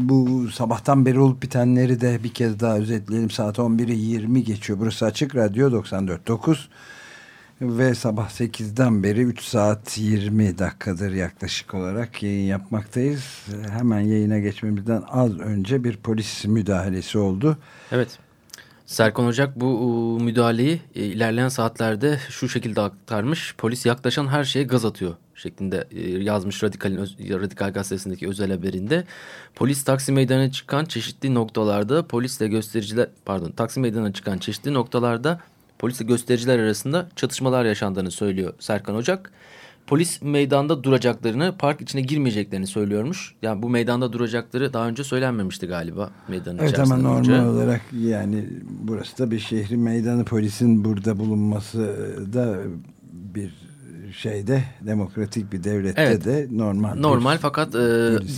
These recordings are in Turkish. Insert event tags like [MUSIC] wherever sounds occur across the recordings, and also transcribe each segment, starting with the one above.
bu sabahtan beri olup bitenleri de bir kez daha özetleyelim. Saat 11'i 20 geçiyor. Burası Açık Radyo 94.9 ve sabah 8'den beri 3 saat 20 dakikadır yaklaşık olarak yayın yapmaktayız. Hemen yayına geçmemizden az önce bir polis müdahalesi oldu. Evet. Serkan Ocak bu müdahaleyi e, ilerleyen saatlerde şu şekilde aktarmış. Polis yaklaşan her şeye gaz atıyor şeklinde e, yazmış Radikal'in Radikal gazetesindeki özel haberinde. Polis Taksim Meydanı'na çıkan çeşitli noktalarda polisle göstericiler pardon Taksim Meydanı'na çıkan çeşitli noktalarda polisle göstericiler arasında çatışmalar yaşandığını söylüyor Serkan Ocak. Polis meydanda duracaklarını, park içine girmeyeceklerini söylüyormuş. Yani bu meydanda duracakları daha önce söylenmemişti galiba meydanın evet, içerisinde. Evet ama normal önce. olarak yani burası da bir şehrin meydanı polisin burada bulunması da bir şeyde demokratik bir devlette evet. de normal. Normal bir, fakat e,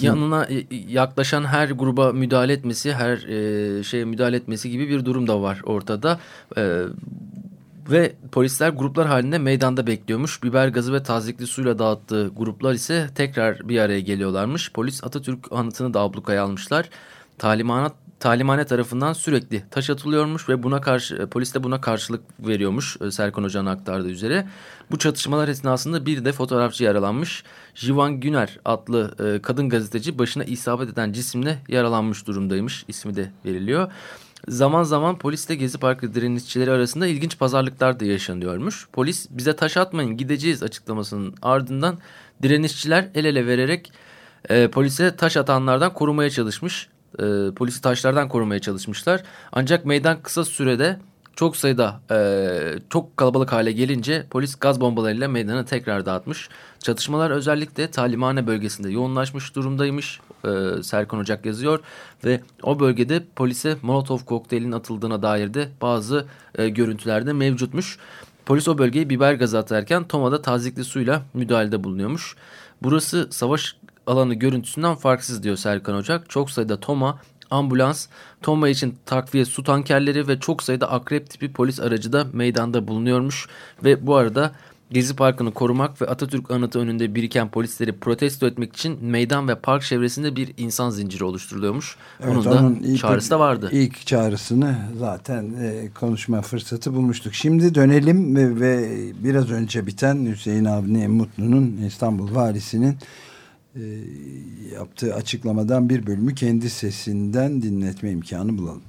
yanına e, yaklaşan her gruba müdahale etmesi, her e, şeye müdahale etmesi gibi bir durum da var ortada. E, ve polisler gruplar halinde meydanda bekliyormuş. Biber gazı ve tazikli suyla dağıttığı gruplar ise tekrar bir araya geliyorlarmış. Polis Atatürk anıtını da ablukaya almışlar. Talimat talimhane tarafından sürekli taş atılıyormuş ve buna karşı e, polis de buna karşılık veriyormuş e, Serkan Hoca'nın aktardığı üzere. Bu çatışmalar esnasında bir de fotoğrafçı yaralanmış. Jivan Güner adlı e, kadın gazeteci başına isabet eden cisimle yaralanmış durumdaymış. İsmi de veriliyor. Zaman zaman polisle Gezi Parkı direnişçileri arasında ilginç pazarlıklar da yaşanıyormuş. Polis bize taş atmayın gideceğiz açıklamasının ardından direnişçiler el ele vererek e, polise taş atanlardan korumaya çalışmış. E, polisi taşlardan korumaya çalışmışlar. Ancak meydan kısa sürede çok sayıda e, çok kalabalık hale gelince polis gaz bombalarıyla meydanı tekrar dağıtmış. Çatışmalar özellikle Talimhane bölgesinde yoğunlaşmış durumdaymış. E, Serkan Ocak yazıyor ve o bölgede polise Molotov kokteylin atıldığına dair de bazı e, görüntülerde mevcutmuş. Polis o bölgeyi biber gazı atarken Toma'da tazikli suyla müdahalede bulunuyormuş. Burası savaş alanı görüntüsünden farksız diyor Serkan Ocak. Çok sayıda Toma, ambulans, Toma için takviye su tankerleri ve çok sayıda akrep tipi polis aracı da meydanda bulunuyormuş. Ve bu arada Gezi Parkı'nı korumak ve Atatürk anıtı önünde biriken polisleri protesto etmek için meydan ve park çevresinde bir insan zinciri oluşturuluyormuş. Evet, onun da onun ilk, çağrısı da vardı. İlk çağrısını zaten e, konuşma fırsatı bulmuştuk. Şimdi dönelim ve, ve biraz önce biten Hüseyin Avni Mutlu'nun İstanbul Valisi'nin e, yaptığı açıklamadan bir bölümü kendi sesinden dinletme imkanı bulalım.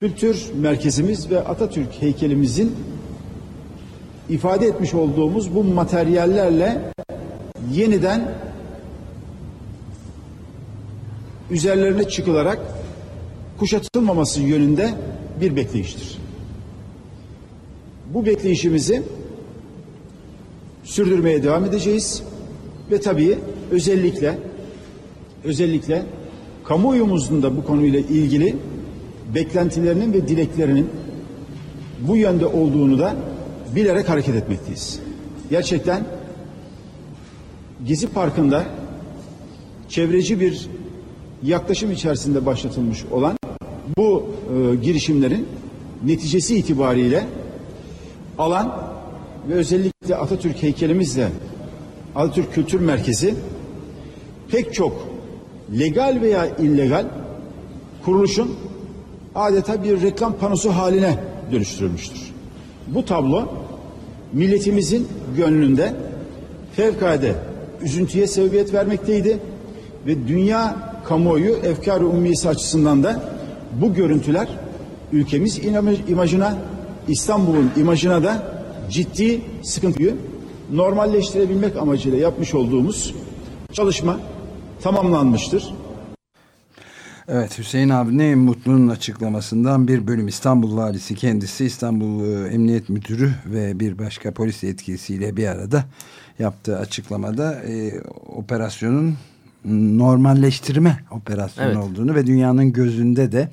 Kültür merkezimiz ve Atatürk heykelimizin ifade etmiş olduğumuz bu materyallerle yeniden üzerlerine çıkılarak kuşatılmaması yönünde bir bekleyiştir. Bu bekleyişimizi sürdürmeye devam edeceğiz ve tabii özellikle özellikle kamuoyumuzun da bu konuyla ilgili beklentilerinin ve dileklerinin bu yönde olduğunu da bilerek hareket etmekteyiz. Gerçekten Gezi Parkı'nda çevreci bir yaklaşım içerisinde başlatılmış olan bu e, girişimlerin neticesi itibariyle alan ve özellikle Atatürk heykelimizle Atatürk Kültür Merkezi pek çok legal veya illegal kuruluşun adeta bir reklam panosu haline dönüştürülmüştür. Bu tablo milletimizin gönlünde fevkalade üzüntüye sebebiyet vermekteydi ve dünya kamuoyu efkar-ı ummiyesi açısından da bu görüntüler ülkemiz imajına, İstanbul'un imajına da ciddi sıkıntıyı normalleştirebilmek amacıyla yapmış olduğumuz çalışma tamamlanmıştır. Evet Hüseyin abi ne Mutlu'nun açıklamasından bir bölüm İstanbul Valisi kendisi İstanbul e, Emniyet Müdürü ve bir başka polis yetkilisiyle bir arada yaptığı açıklamada e, operasyonun normalleştirme operasyonu evet. olduğunu ve dünyanın gözünde de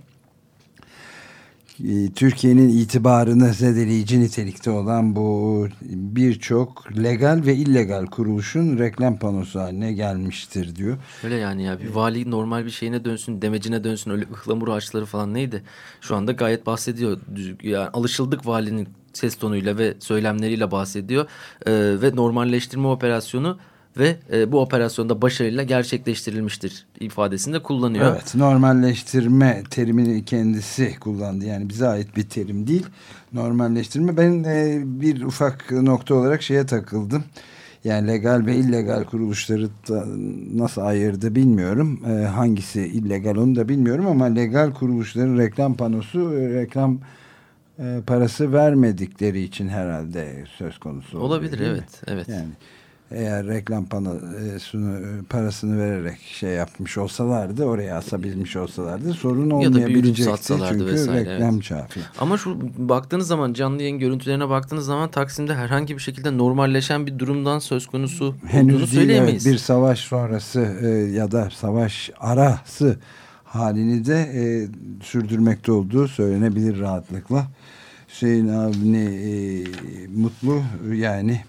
Türkiye'nin itibarını zedeleyici nitelikte olan bu birçok legal ve illegal kuruluşun reklam panosu haline gelmiştir diyor. Öyle yani ya bir vali normal bir şeyine dönsün demecine dönsün öyle ıhlamur ağaçları falan neydi? Şu anda gayet bahsediyor yani alışıldık valinin ses tonuyla ve söylemleriyle bahsediyor ee, ve normalleştirme operasyonu ve e, bu operasyonda başarıyla gerçekleştirilmiştir ifadesinde kullanıyor. Evet normalleştirme terimini kendisi kullandı yani bize ait bir terim değil normalleştirme ben e, bir ufak nokta olarak şeye takıldım yani legal ve illegal kuruluşları da nasıl ayırdı bilmiyorum. E, hangisi illegal onu da bilmiyorum ama legal kuruluşların reklam panosu e, reklam e, parası vermedikleri için herhalde söz konusu. Olabilir evet. evet. Yani eğer reklam panosunu e, parasını vererek şey yapmış olsalardı oraya asabilmiş olsalardı sorun olmayabilecekti çünkü vesaire, reklam evet. çarpı. Ama şu baktığınız zaman canlı yayın görüntülerine baktığınız zaman Taksim'de herhangi bir şekilde normalleşen bir durumdan söz konusu Henüz olduğunu değil, söyleyemeyiz. Evet, bir savaş sonrası e, ya da savaş arası halini de e, sürdürmekte olduğu söylenebilir rahatlıkla. Hüseyin abini e, mutlu yani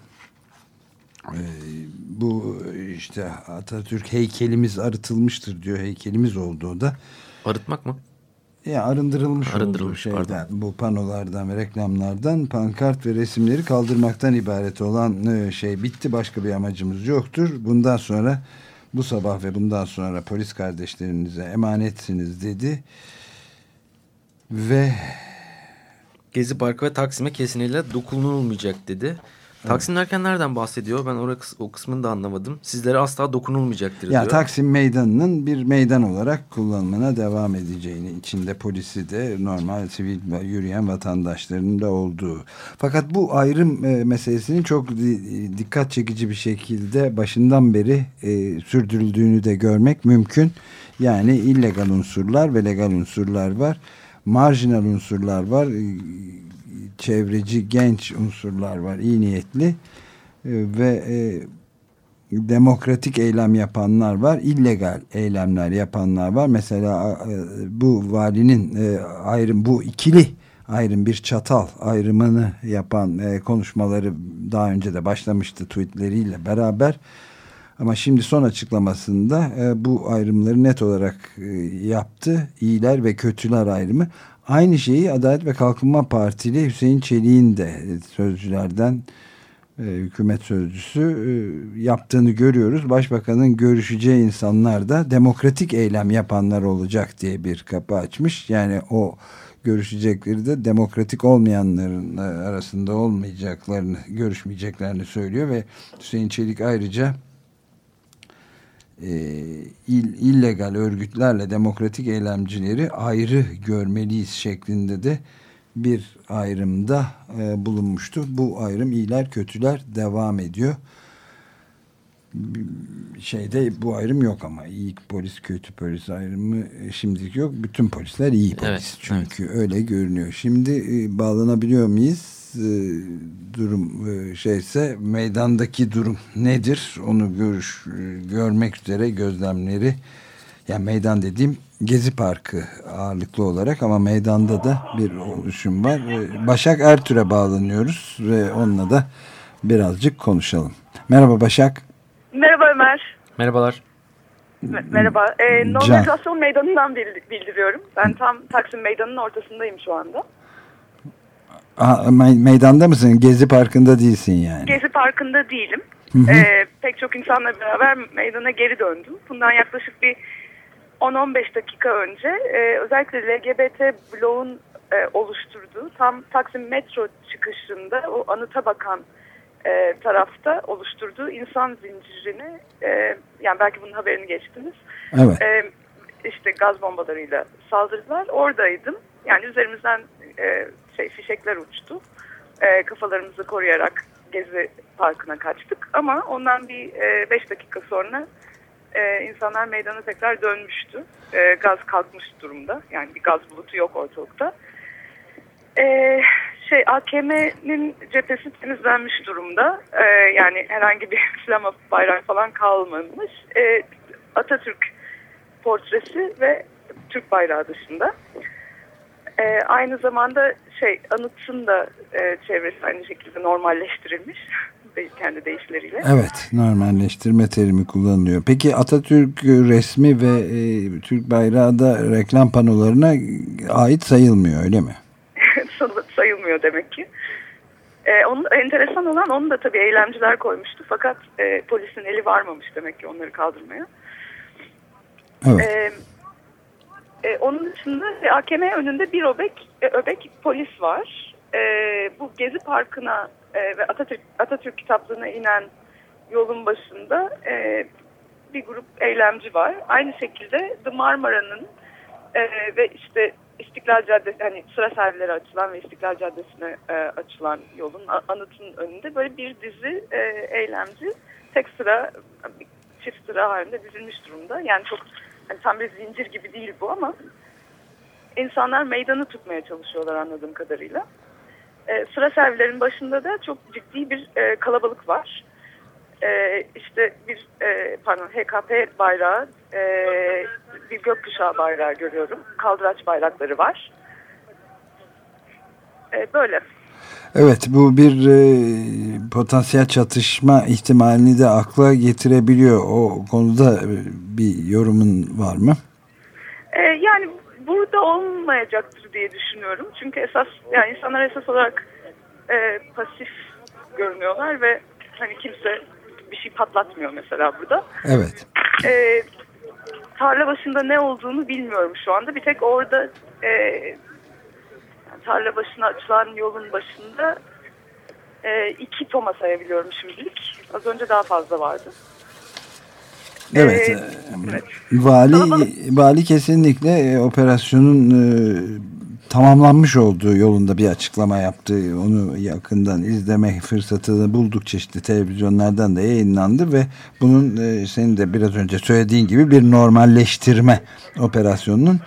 bu işte Atatürk heykelimiz arıtılmıştır diyor. Heykelimiz olduğu da. Arıtmak mı? Ya arındırılmış, arındırılmış şeyden, pardon. bu panolardan ve reklamlardan pankart ve resimleri kaldırmaktan ibaret olan e, şey bitti. Başka bir amacımız yoktur. Bundan sonra bu sabah ve bundan sonra polis kardeşlerinize emanetsiniz dedi. Ve Gezi Parkı ve Taksim'e kesinlikle dokunulmayacak dedi. Taksim derken nereden bahsediyor? Ben orada o kısmını da anlamadım. Sizlere asla dokunulmayacaktır ya, diyor. Taksim Meydanı'nın bir meydan olarak kullanımına devam edeceğini, içinde polisi de normal sivil yürüyen vatandaşlarının da olduğu. Fakat bu ayrım e, meselesinin çok dikkat çekici bir şekilde başından beri e, sürdürüldüğünü de görmek mümkün. Yani illegal unsurlar ve legal unsurlar var. Marjinal unsurlar var çevreci genç unsurlar var iyi niyetli e, ve e, demokratik eylem yapanlar var illegal eylemler yapanlar var mesela e, bu valinin e, ayrım bu ikili ayrım bir çatal ayrımını yapan e, konuşmaları daha önce de başlamıştı tweetleriyle beraber ama şimdi son açıklamasında e, bu ayrımları net olarak e, yaptı. İyiler ve kötüler ayrımı. Aynı şeyi Adalet ve Kalkınma Partili Hüseyin Çelik'in de sözcülerden e, hükümet sözcüsü e, yaptığını görüyoruz. Başbakanın görüşeceği insanlar da demokratik eylem yapanlar olacak diye bir kapı açmış. Yani o görüşecekleri de demokratik olmayanların e, arasında olmayacaklarını, görüşmeyeceklerini söylüyor ve Hüseyin Çelik ayrıca e, ill, illegal örgütlerle demokratik eylemcileri ayrı görmeliyiz şeklinde de bir ayrımda e, bulunmuştu. Bu ayrım iyiler kötüler devam ediyor. Şeyde bu ayrım yok ama iyi polis kötü polis ayrımı e, şimdilik yok. Bütün polisler iyi polis evet, çünkü evet. öyle görünüyor. Şimdi e, bağlanabiliyor muyuz? E, durum e, şeyse meydandaki durum nedir onu görüş e, görmek üzere gözlemleri yani meydan dediğim Gezi Parkı ağırlıklı olarak ama meydanda da bir oluşum var. Başak Ertür'e bağlanıyoruz ve onunla da birazcık konuşalım. Merhaba Başak. Merhaba Ömer. Merhabalar. Merhaba. E, Normalizasyon Meydanı'ndan bildiriyorum. Ben tam Taksim Meydanı'nın ortasındayım şu anda. Meydanda mısın? Gezi Parkı'nda değilsin yani. Gezi Parkı'nda değilim. Hı hı. Ee, pek çok insanla beraber meydana geri döndüm. Bundan yaklaşık bir 10-15 dakika önce e, özellikle LGBT bloğun e, oluşturduğu tam Taksim metro çıkışında o anıta bakan e, tarafta oluşturduğu insan zincirini e, yani belki bunun haberini geçtiniz. Evet. E, işte gaz bombalarıyla saldırdılar. Oradaydım. Yani üzerimizden e, şey, fişekler uçtu. E, kafalarımızı koruyarak Gezi Parkı'na kaçtık. Ama ondan bir 5 e, dakika sonra e, insanlar meydana tekrar dönmüştü. E, gaz kalkmış durumda. Yani bir gaz bulutu yok ortalıkta. E, şey AKM'nin cephesi temizlenmiş durumda. E, yani herhangi bir [LAUGHS] flama bayrağı falan kalmamış. E, Atatürk portresi ve Türk bayrağı dışında. E, aynı zamanda şey anıtın da e, çevresi aynı şekilde normalleştirilmiş [LAUGHS] kendi deyişleriyle. Evet normalleştirme terimi kullanılıyor. Peki Atatürk resmi ve e, Türk bayrağı da reklam panolarına ait sayılmıyor öyle mi? [LAUGHS] sayılmıyor demek ki. E, onun, enteresan olan onu da tabii eylemciler koymuştu. Fakat e, polisin eli varmamış demek ki onları kaldırmaya. Evet. E, e, onun dışında AKM önünde bir öbek, e, öbek polis var. E, bu Gezi Parkı'na e, ve Atatürk, Atatürk kitaplığına inen yolun başında e, bir grup eylemci var. Aynı şekilde The Marmara'nın e, ve işte İstiklal Caddesi hani sıra servilere açılan ve İstiklal Caddesi'ne e, açılan yolun anıtın önünde böyle bir dizi e, eylemci tek sıra çift sıra halinde dizilmiş durumda. Yani çok hani tam bir zincir gibi değil bu ama insanlar meydanı tutmaya çalışıyorlar anladığım kadarıyla. E, sıra servilerin başında da çok ciddi bir e, kalabalık var e, işte bir e, pardon HKP bayrağı, e, bir gökkuşağı bayrağı görüyorum. Kaldıraç bayrakları var. E, böyle. Evet bu bir e, potansiyel çatışma ihtimalini de akla getirebiliyor. O konuda e, bir yorumun var mı? E, yani burada olmayacaktır diye düşünüyorum. Çünkü esas yani insanlar esas olarak e, pasif görünüyorlar ve hani kimse bir şey patlatmıyor mesela burada. Evet. E, tarla başında ne olduğunu bilmiyorum şu anda. Bir tek orada e, tarla başına açılan yolun başında e, iki toma sayabiliyorum şimdilik. Az önce daha fazla vardı. Evet. Ee, evet. Vali, vali kesinlikle e, operasyonun e, tamamlanmış olduğu yolunda bir açıklama yaptı. Onu yakından izleme fırsatını bulduk çeşitli televizyonlardan da yayınlandı ve bunun e, senin de biraz önce söylediğin gibi bir normalleştirme operasyonunun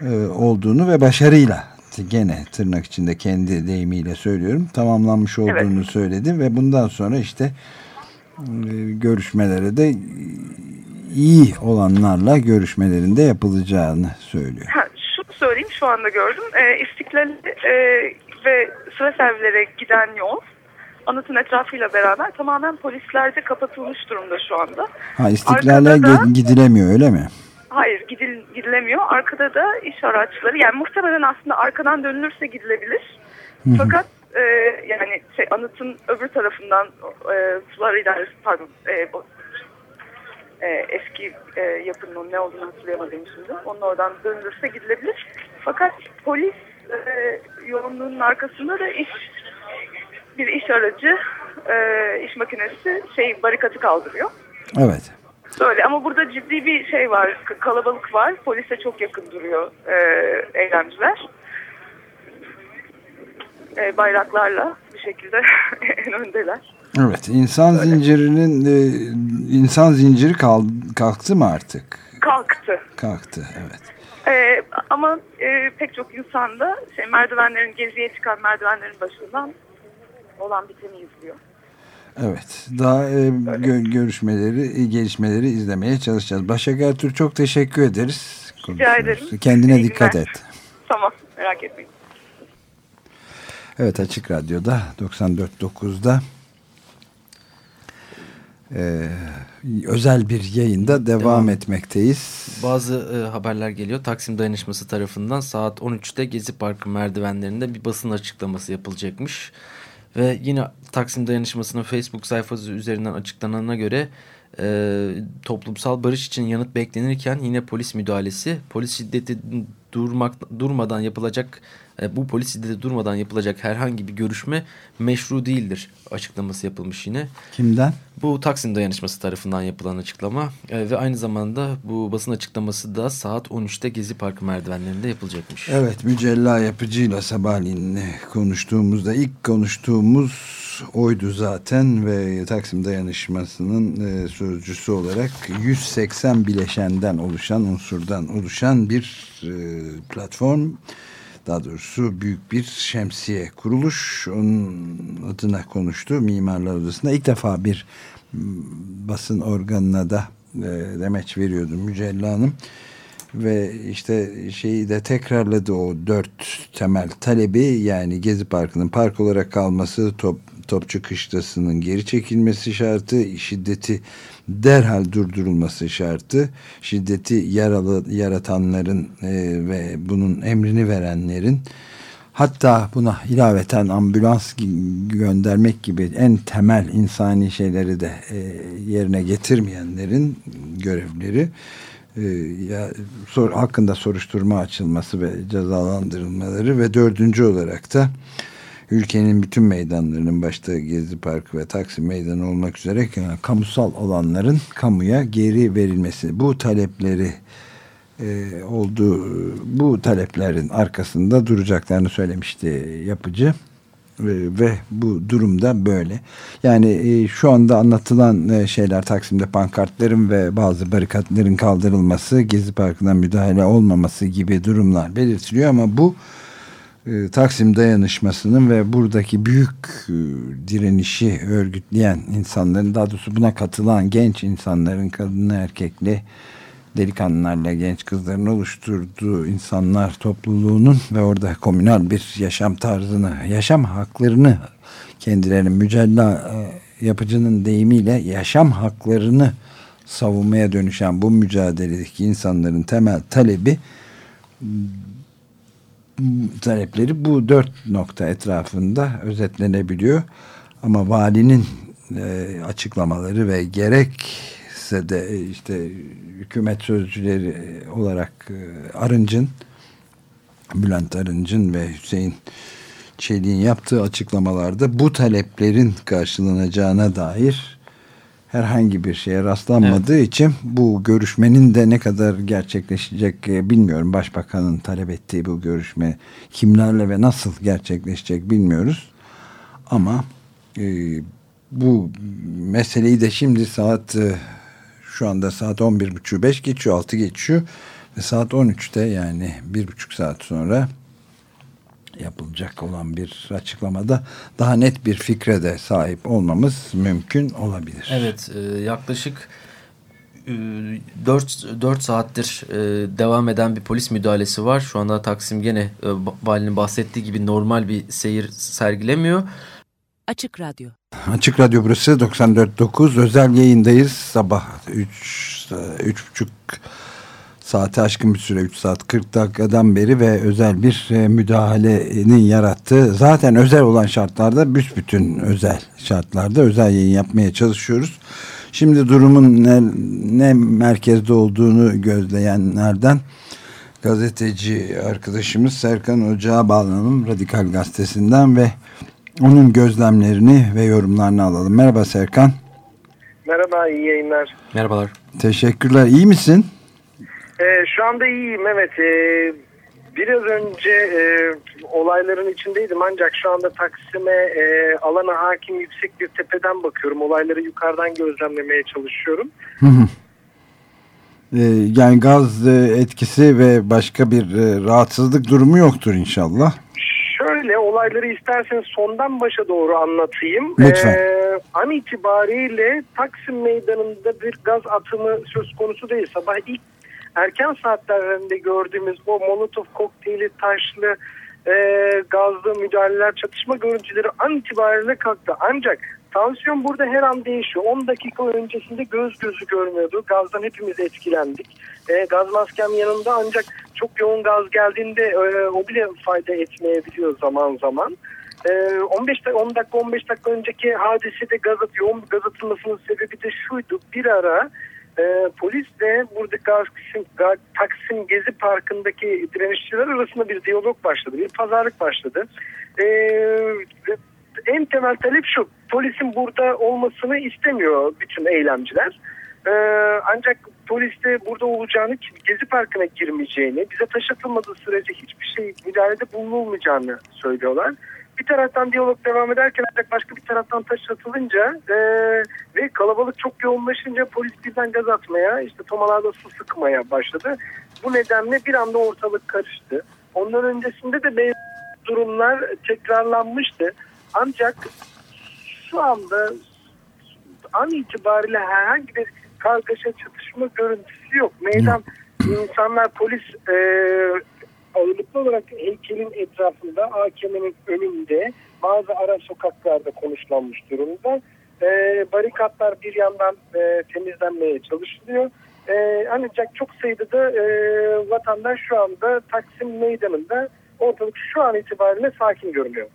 e, olduğunu ve başarıyla gene tırnak içinde kendi deyimiyle söylüyorum tamamlanmış olduğunu evet. söyledi ve bundan sonra işte e, görüşmelere de iyi olanlarla görüşmelerinde yapılacağını söylüyor. Ha, söyleyeyim şu anda gördüm. E, İstiklal e, ve sıra servilere giden yol anıtın etrafıyla beraber tamamen polislerce kapatılmış durumda şu anda. Ha İstiklal'e gidilemiyor öyle mi? Hayır gidil, gidilemiyor. Arkada da iş araçları yani muhtemelen aslında arkadan dönülürse gidilebilir. Hı -hı. Fakat e, yani şey, anıtın öbür tarafından e, sular idaresi pardon e, e, eski e, yapının ne olduğunu hatırlayamadım şimdi. Onun oradan dönülürse gidilebilir. Fakat polis e, yoğunluğunun arkasında da iş bir iş aracı, e, iş makinesi şey barikatı kaldırıyor. Evet. Böyle ama burada ciddi bir şey var, kalabalık var. Polise çok yakın duruyor e, eylemciler. E, bayraklarla bir şekilde [LAUGHS] en öndeler. Evet, insan Öyle. zincirinin e, insan zinciri kalktı mı artık? Kalktı. Kalktı, evet. Ee, ama e, pek çok insan da şey, merdivenlerin geziye çıkan merdivenlerin başından olan biteni izliyor. Evet. Daha e, gö görüşmeleri, e, gelişmeleri izlemeye çalışacağız. Başak Ertuğrul çok teşekkür ederiz. Rica ederim. Kendine İyi dikkat günler. et. Tamam. Merak etmeyin. Evet Açık Radyo'da 94.9'da e, özel bir yayında devam, devam. etmekteyiz. Bazı e, haberler geliyor. Taksim Dayanışması tarafından saat 13'te Gezi Parkı merdivenlerinde bir basın açıklaması yapılacakmış. Ve yine Taksim Dayanışması'nın Facebook sayfası üzerinden açıklanana göre e, toplumsal barış için yanıt beklenirken yine polis müdahalesi, polis şiddeti durmak durmadan yapılacak bu polis şiddeti durmadan yapılacak herhangi bir görüşme meşru değildir açıklaması yapılmış yine. Kimden? Bu Taksim Dayanışması tarafından yapılan açıklama e, ve aynı zamanda bu basın açıklaması da saat 13'te Gezi Parkı merdivenlerinde yapılacakmış. Evet Mücella Yapıcı'yla sabahleyin konuştuğumuzda ilk konuştuğumuz oydu zaten ve Taksim Dayanışması'nın e, sözcüsü olarak 180 bileşenden oluşan unsurdan oluşan bir e, platform daha doğrusu büyük bir şemsiye kuruluş. Onun adına konuştu Mimarlar Odası'nda. İlk defa bir basın organına da e, demeç veriyordu Mücella Hanım. Ve işte şeyi de tekrarladı o dört temel talebi. Yani Gezi Parkı'nın park olarak kalması top, Topçu Kışlası'nın geri çekilmesi şartı şiddeti derhal durdurulması şartı şiddeti yaralı yaratanların e, ve bunun emrini verenlerin hatta buna ilaveten ambulans göndermek gibi en temel insani şeyleri de e, yerine getirmeyenlerin görevleri e, ya, sor, hakkında soruşturma açılması ve cezalandırılmaları ve dördüncü olarak da ülkenin bütün meydanlarının başta Gezi Parkı ve Taksim Meydanı olmak üzere kamusal olanların kamuya geri verilmesi. Bu talepleri e, olduğu bu taleplerin arkasında duracaklarını söylemişti yapıcı e, ve bu durumda böyle. Yani e, şu anda anlatılan e, şeyler Taksim'de pankartların ve bazı barikatların kaldırılması, Gezi Parkı'na müdahale olmaması gibi durumlar belirtiliyor ama bu Taksim dayanışmasının ve buradaki büyük e, direnişi örgütleyen insanların daha doğrusu buna katılan genç insanların kadını erkekli delikanlılarla genç kızların oluşturduğu insanlar topluluğunun ve orada komünal bir yaşam tarzını, yaşam haklarını kendilerinin mücella e, yapıcının deyimiyle yaşam haklarını savunmaya dönüşen bu mücadeledeki insanların temel talebi talepleri bu dört nokta etrafında özetlenebiliyor. Ama valinin e, açıklamaları ve gerekse de işte hükümet sözcüleri olarak e, Arınç'ın Bülent Arınç'ın ve Hüseyin Çelik'in yaptığı açıklamalarda bu taleplerin karşılanacağına dair herhangi bir şeye rastlanmadığı evet. için bu görüşmenin de ne kadar gerçekleşecek e, bilmiyorum. Başbakanın talep ettiği bu görüşme kimlerle ve nasıl gerçekleşecek bilmiyoruz. Ama e, bu meseleyi de şimdi saat e, şu anda saat 11.30 5 geçiyor 6 geçiyor ve saat 13'te yani bir buçuk saat sonra yapılacak olan bir açıklamada daha net bir fikre de sahip olmamız mümkün olabilir. Evet e, yaklaşık 4, e, 4 saattir e, devam eden bir polis müdahalesi var. Şu anda Taksim gene valinin bahsettiği gibi normal bir seyir sergilemiyor. Açık Radyo. Açık Radyo burası 94.9 özel yayındayız. Sabah 3 3.30 saate aşkın bir süre 3 saat 40 dakikadan beri ve özel bir e, müdahalenin yarattığı zaten özel olan şartlarda büsbütün özel şartlarda özel yayın yapmaya çalışıyoruz. Şimdi durumun ne, ne merkezde olduğunu gözleyenlerden gazeteci arkadaşımız Serkan Ocağa bağlanalım Radikal Gazetesi'nden ve onun gözlemlerini ve yorumlarını alalım. Merhaba Serkan. Merhaba, iyi yayınlar. Merhabalar. Teşekkürler. İyi misin? Ee, şu anda iyiyim, evet. Ee, biraz önce e, olayların içindeydim ancak şu anda Taksim'e e, alana hakim yüksek bir tepeden bakıyorum. Olayları yukarıdan gözlemlemeye çalışıyorum. Hı hı. Ee, yani gaz e, etkisi ve başka bir e, rahatsızlık durumu yoktur inşallah. Şöyle olayları isterseniz sondan başa doğru anlatayım. Lütfen. Ee, an itibariyle Taksim Meydanı'nda bir gaz atımı söz konusu değil. Sabah ilk erken saatlerinde gördüğümüz bu Molotov kokteyli taşlı e, gazlı müdahaleler çatışma görüntüleri an itibariyle kalktı. Ancak tansiyon burada her an değişiyor. 10 dakika öncesinde göz gözü görmüyordu. Gazdan hepimiz etkilendik. E, gaz maskem yanında ancak çok yoğun gaz geldiğinde e, o bile fayda etmeyebiliyor zaman zaman. 15 e, 10 dakika 15 dakika önceki hadisede gaz yoğun gaz atılmasının sebebi de şuydu. Bir ara e, polis de buradaki Taksim, Taksim Gezi Parkı'ndaki direnişçiler arasında bir diyalog başladı. Bir pazarlık başladı. E, en temel talep şu. Polisin burada olmasını istemiyor bütün eylemciler. E, ancak polis de burada olacağını, Gezi Parkı'na girmeyeceğini, bize taş atılmadığı sürece hiçbir şey müdahalede bulunulmayacağını söylüyorlar bir taraftan diyalog devam ederken ancak başka bir taraftan taş atılınca e, ve kalabalık çok yoğunlaşınca polis birden gaz atmaya işte tomalarda su sıkmaya başladı. Bu nedenle bir anda ortalık karıştı. Ondan öncesinde de benzer durumlar tekrarlanmıştı. Ancak şu anda an itibariyle herhangi bir kargaşa çatışma görüntüsü yok. Meydan insanlar polis e, ağırlıklı olarak heykelin etrafında AKM'nin önünde bazı ara sokaklarda konuşlanmış durumda. E, barikatlar bir yandan e, temizlenmeye çalışılıyor. E, ancak çok sayıda da e, vatandaş şu anda Taksim Meydanı'nda ortalık şu an itibariyle sakin görünüyor.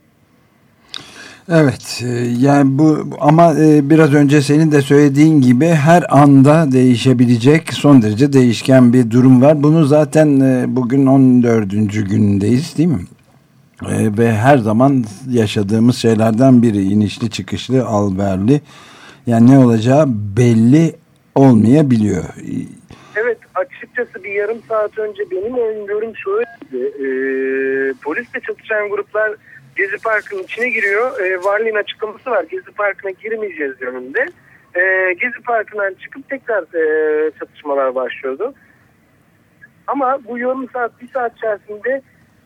Evet e, yani bu ama e, biraz önce senin de söylediğin gibi her anda değişebilecek son derece değişken bir durum var. Bunu zaten e, bugün 14. gündeyiz değil mi? Ve her zaman yaşadığımız şeylerden biri inişli çıkışlı alverli yani ne olacağı belli olmayabiliyor. Evet açıkçası bir yarım saat önce benim öngörüm şöyleydi. Ee, polisle çatışan gruplar Gezi Parkı'nın içine giriyor. E, Varlığın açıklaması var. Gezi Parkı'na girmeyeceğiz yönünde. E, Gezi Parkı'ndan çıkıp tekrar e, çatışmalar başlıyordu. Ama bu yarım saat, bir saat içerisinde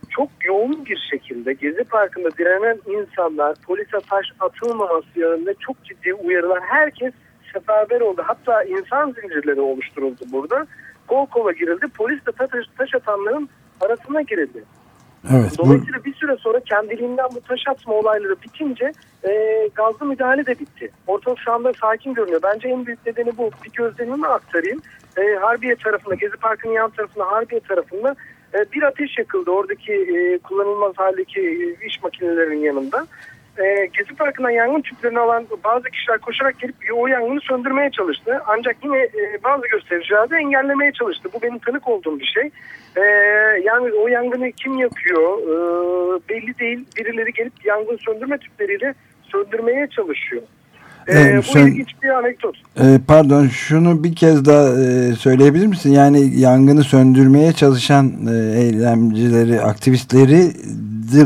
çok yoğun bir şekilde Gezi Parkı'nda direnen insanlar polise taş atılmaması yönünde çok ciddi uyarılar. Herkes seferber oldu. Hatta insan zincirleri oluşturuldu burada. Kol kola girildi. Polis de taş, taş atanların arasına girildi. Evet, Dolayısıyla bu... bir süre sonra kendiliğinden bu taş atma olayları bitince e, gazlı müdahale de bitti. Ortalık şu anda sakin görünüyor. Bence en büyük nedeni bu. Bir gözlemimi aktarayım. E, Harbiye tarafında, Gezi Parkı'nın yan tarafında, Harbiye tarafında e, bir ateş yakıldı. Oradaki e, kullanılmaz haldeki e, iş makinelerinin yanında e, Gezi Parkı'ndan yangın tüplerini alan bazı kişiler koşarak gelip o yangını söndürmeye çalıştı. Ancak yine e, bazı göstericiler de engellemeye çalıştı. Bu benim tanık olduğum bir şey. E, yani o yangını kim yakıyor e, belli değil. Birileri gelip yangın söndürme tüpleriyle söndürmeye çalışıyor. Ee, bu sen, ilginç bir anekdot. E, pardon şunu bir kez daha e, söyleyebilir misin? Yani yangını söndürmeye çalışan e, eylemcileri, aktivistleri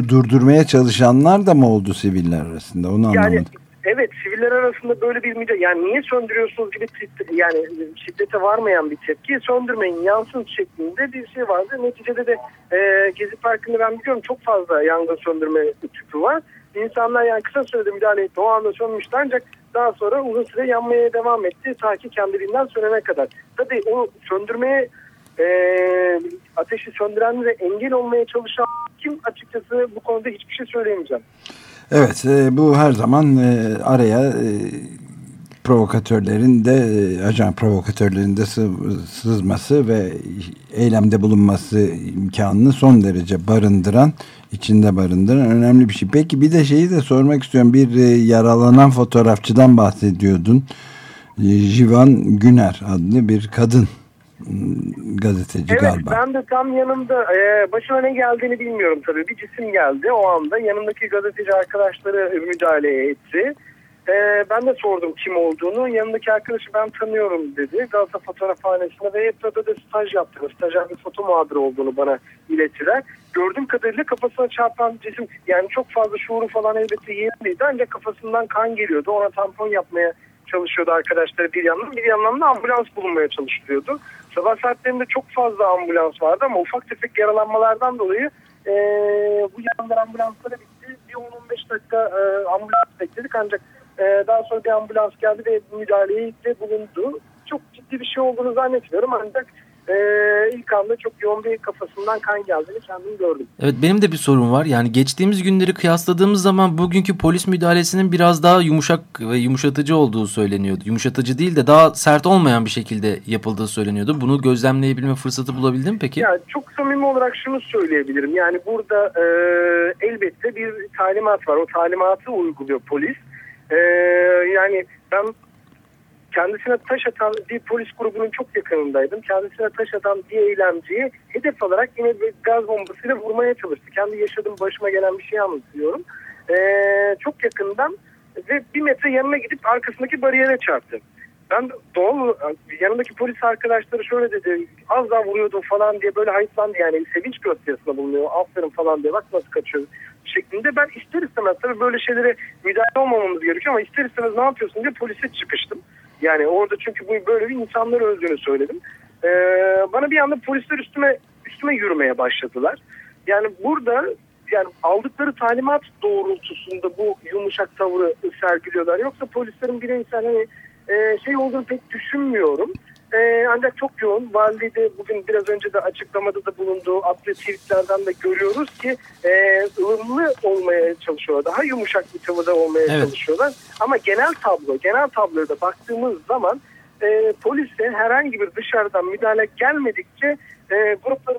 durdurmaya çalışanlar da mı oldu siviller arasında? Onu yani, anlamadım. Evet siviller arasında böyle bir müdahale yani niye söndürüyorsunuz gibi yani şiddete varmayan bir tepki söndürmeyin yansın şeklinde bir şey vardı. Neticede de e, Gezi Parkı'nda ben biliyorum çok fazla yangın söndürme tüpü var. İnsanlar yani kısa sürede müdahale etti o anda sönmüştü ancak daha sonra uzun süre yanmaya devam etti ta ki kendiliğinden sönene kadar. Tabii o söndürmeye e, ateşi söndürenlere engel olmaya çalışan kim açıkçası bu konuda hiçbir şey söyleyemeyeceğim. Evet e, bu her zaman e, araya e, provokatörlerin de e, ajan provokatörlerin de sızması ve eylemde bulunması imkanını son derece barındıran içinde barındıran önemli bir şey. Peki bir de şeyi de sormak istiyorum. Bir e, yaralanan fotoğrafçıdan bahsediyordun. E, Jivan Güner adlı bir kadın gazeteci evet, galiba. Ben de tam yanımda e, başıma ne geldiğini bilmiyorum tabii. Bir cisim geldi o anda. Yanımdaki gazeteci arkadaşları müdahale etti. E, ben de sordum kim olduğunu. Yanındaki arkadaşı ben tanıyorum dedi. Galata Fotoğrafhanesi'nde ve Yapı'da da staj yaptığını, stajyer bir foto muhabiri olduğunu bana ilettiler. Gördüğüm kadarıyla kafasına çarpan cisim yani çok fazla şuuru falan elbette yerindeydi ancak kafasından kan geliyordu. Ona tampon yapmaya çalışıyordu arkadaşları bir yandan. Bir yandan da ambulans bulunmaya çalışılıyordu. Sabah saatlerinde çok fazla ambulans vardı ama ufak tefek yaralanmalardan dolayı e, bu yanlar ambulanslara bitti. Bir 10-15 dakika e, ambulans bekledik ancak e, daha sonra bir ambulans geldi ve müdahaleye de bulundu. Çok ciddi bir şey olduğunu zannetmiyorum ancak e, ilk anda çok yoğun bir kafasından kan geldiğini kendim gördüm. Evet benim de bir sorun var. Yani geçtiğimiz günleri kıyasladığımız zaman bugünkü polis müdahalesinin biraz daha yumuşak ve yumuşatıcı olduğu söyleniyordu. Yumuşatıcı değil de daha sert olmayan bir şekilde yapıldığı söyleniyordu. Bunu gözlemleyebilme fırsatı bulabildin mi peki? Ya, çok samimi olarak şunu söyleyebilirim. Yani burada e, elbette bir talimat var. O talimatı uyguluyor polis. E, yani ben kendisine taş atan bir polis grubunun çok yakınındaydım. Kendisine taş atan bir eylemciyi hedef alarak yine bir gaz bombasıyla vurmaya çalıştı. Kendi yaşadığım başıma gelen bir şey anlatıyorum. Ee, çok yakından ve bir metre yanına gidip arkasındaki bariyere çarptı. Ben doğal yanındaki polis arkadaşları şöyle dedi az daha vuruyordu falan diye böyle hayıflandı yani sevinç gösterisinde bulunuyor aferin falan diye bak nasıl kaçıyor şeklinde. Ben ister istemez tabii böyle şeylere müdahale olmamamız gerekiyor ama ister istemez ne yapıyorsun diye polise çıkıştım. Yani orada çünkü bu böyle bir insanlar öldüğünü söyledim. Ee, bana bir anda polisler üstüme üstüme yürümeye başladılar. Yani burada yani aldıkları talimat doğrultusunda bu yumuşak tavrı sergiliyorlar. Yoksa polislerin bireysel hani e, şey olduğunu pek düşünmüyorum. E, ancak çok yoğun. Valide de bugün biraz önce de açıklamada da bulunduğu atlı tweetlerden de görüyoruz ki e, ılımlı olmaya çalışıyorlar. Daha yumuşak bir tavırda olmaya evet. çalışıyorlar. Ama genel tablo, genel tabloya da baktığımız zaman e, polise herhangi bir dışarıdan müdahale gelmedikçe e, grupları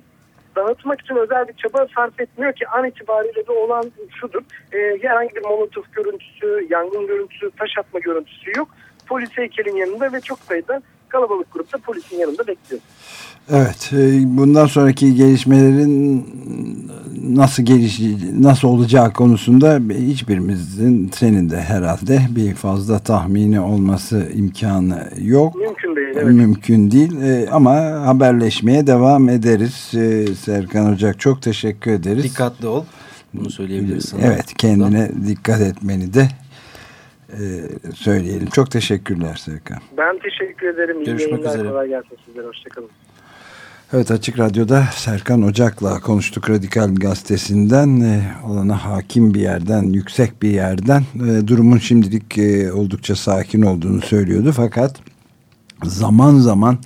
dağıtmak için özel bir çaba sarf etmiyor ki an itibariyle de olan şudur. E, herhangi bir molotof görüntüsü, yangın görüntüsü, taş atma görüntüsü yok. Polis heykelin yanında ve çok sayıda kalabalık grupta polisin yanında bekliyor. Evet, e, bundan sonraki gelişmelerin nasıl geliş nasıl olacağı konusunda hiçbirimizin senin de herhalde bir fazla tahmini olması imkanı yok. Mümkün değil. Evet. Mümkün değil e, ama haberleşmeye devam ederiz. E, Serkan Ocak çok teşekkür ederiz. Dikkatli ol. Bunu söyleyebilirsin. Evet, kendine dikkat etmeni de söyleyelim. Çok teşekkürler Serkan. Ben teşekkür ederim. Görüşmek üzere. Kolay gelsin sizlere. Hoşçakalın. Evet Açık Radyo'da Serkan Ocak'la konuştuk Radikal Gazetesi'nden e, olana hakim bir yerden, yüksek bir yerden e, durumun şimdilik e, oldukça sakin olduğunu söylüyordu. Fakat zaman zaman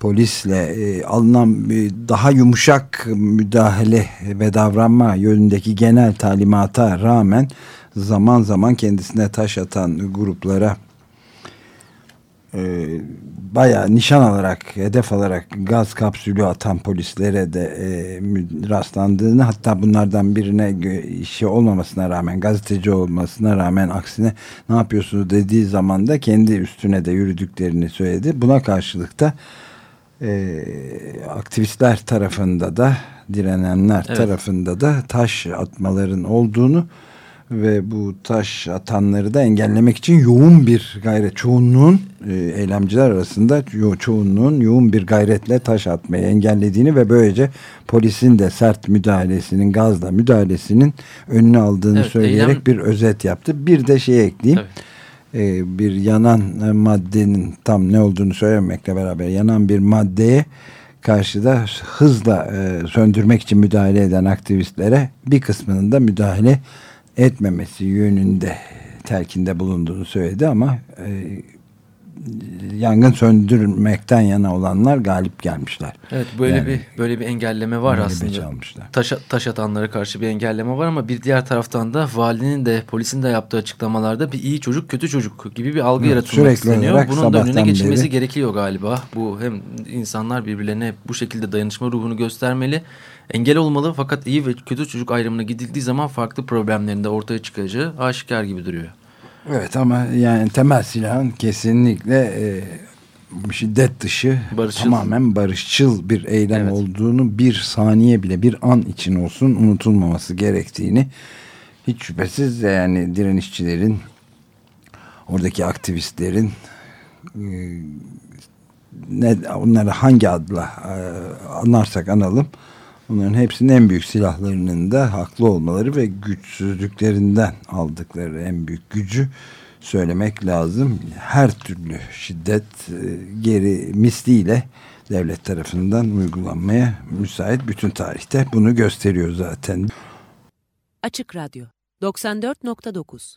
polisle e, alınan e, daha yumuşak müdahale ve davranma yönündeki genel talimata rağmen zaman zaman kendisine taş atan gruplara e, bayağı nişan alarak, hedef alarak gaz kapsülü atan polislere de e, rastlandığını hatta bunlardan birine işi olmamasına rağmen, gazeteci olmasına rağmen aksine ne yapıyorsunuz dediği zaman da kendi üstüne de yürüdüklerini söyledi. Buna karşılık da e, aktivistler tarafında da direnenler evet. tarafında da taş atmaların olduğunu ve bu taş atanları da engellemek için yoğun bir gayret çoğunluğun e, eylemciler arasında yo, çoğunluğun yoğun bir gayretle taş atmayı engellediğini ve böylece polisin de sert müdahalesinin gazla müdahalesinin önünü aldığını evet, söyleyerek eylem... bir özet yaptı. Bir de şey ekleyeyim. E, bir yanan maddenin tam ne olduğunu söylemekle beraber yanan bir maddeye karşıda hızla e, söndürmek için müdahale eden aktivistlere bir kısmının da müdahale etmemesi yönünde telkinde bulunduğunu söyledi ama e, yangın söndürmekten yana olanlar galip gelmişler. Evet böyle yani, bir böyle bir engelleme var aslında. Taş, taş atanlara karşı bir engelleme var ama bir diğer taraftan da valinin de polisin de yaptığı açıklamalarda bir iyi çocuk kötü çocuk gibi bir algı evet, yaratılmak isteniyor. Bunun da önüne geçilmesi beri. gerekiyor galiba. Bu hem insanlar birbirlerine bu şekilde dayanışma ruhunu göstermeli engel olmalı fakat iyi ve kötü çocuk ayrımına gidildiği zaman farklı problemlerin de ortaya çıkacağı aşikar gibi duruyor. Evet ama yani temel silahın kesinlikle e, şiddet dışı barışçıl. tamamen barışçıl bir eylem evet. olduğunu bir saniye bile bir an için olsun unutulmaması gerektiğini hiç şüphesiz yani direnişçilerin oradaki aktivistlerin e, ne, onları hangi adla e, anarsak analım Bunların hepsinin en büyük silahlarının da haklı olmaları ve güçsüzlüklerinden aldıkları en büyük gücü söylemek lazım. Her türlü şiddet e, geri misliyle devlet tarafından uygulanmaya müsait bütün tarihte bunu gösteriyor zaten. Açık Radyo 94.9